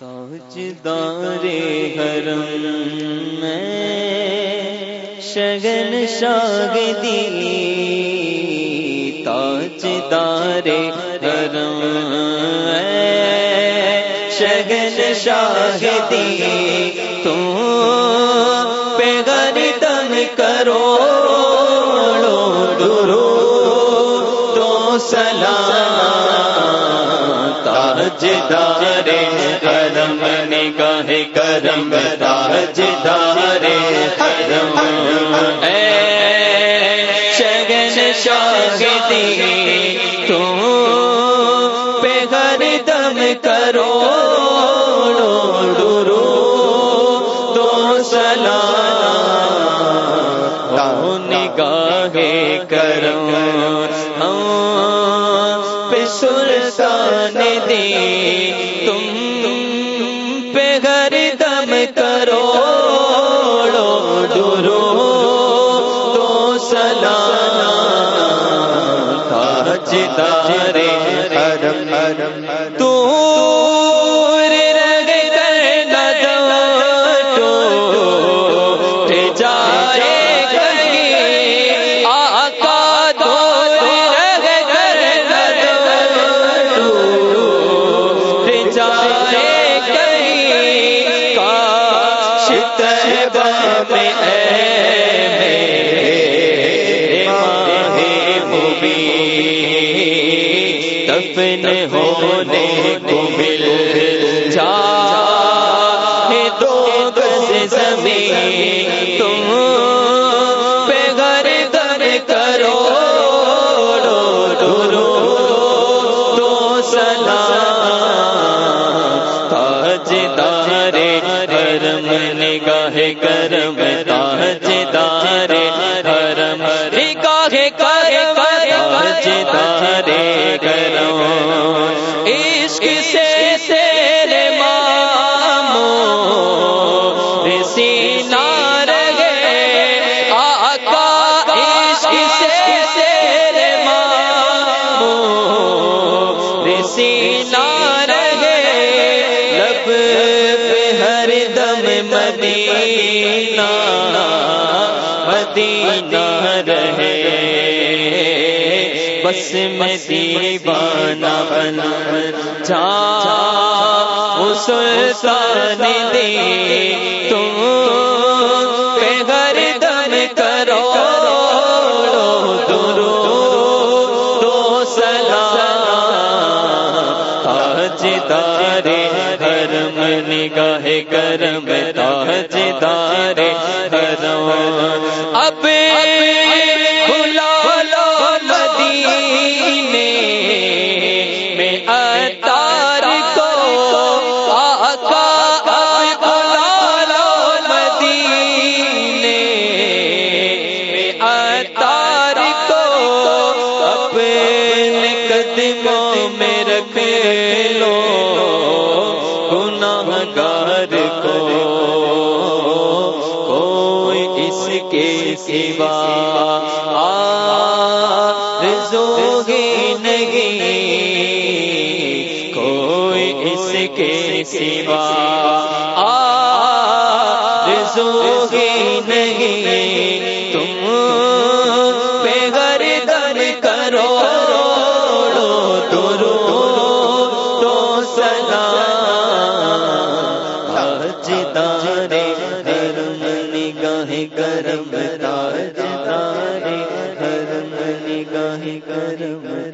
تاجدار حرم میں شگن شاگدی، تاجدار حرم میں شگن شاگدی۔ تو پہ دم کرو درو تو سلام۔ تاجدار کرم نگاہ کرم تاجدار کرم اے شگن شاگدی تم پہ گھر دم کرو ڈورو تو سلام۔ نگاہ کرم پہ سلطان دے۔ تم پہ گھر دم کرو ڈورو تو سلام تاجدار حرم حرم۔ تو دفن ہونے کو مل جا دو گز زمین تم پہ گھر در کرو ڈورو تو سلام تاجدار نگاہ کرم تاج دارے حرم نگاہ کرم تاج دارے کرم عشق سے دم مدینہ مدینہ رہے۔ بس میں دیوانہ بنا۔ جا اس سلطان دی تم پہ گھر دم کرو۔ درو تو سلام تاجدار حرم نگاہ کرم تاجدار حرم۔ اب بلا لو مدینے میں اتار کو آقا لو مدینے میں اتار کو اپنے قدموں میں گار کو، کوئی اس کے سوا آرزو ہی نہیں۔ کوئی اس کے سوا آرزو ہی نہیں۔ کرم تاج تاجدار حرم نگاہ کرم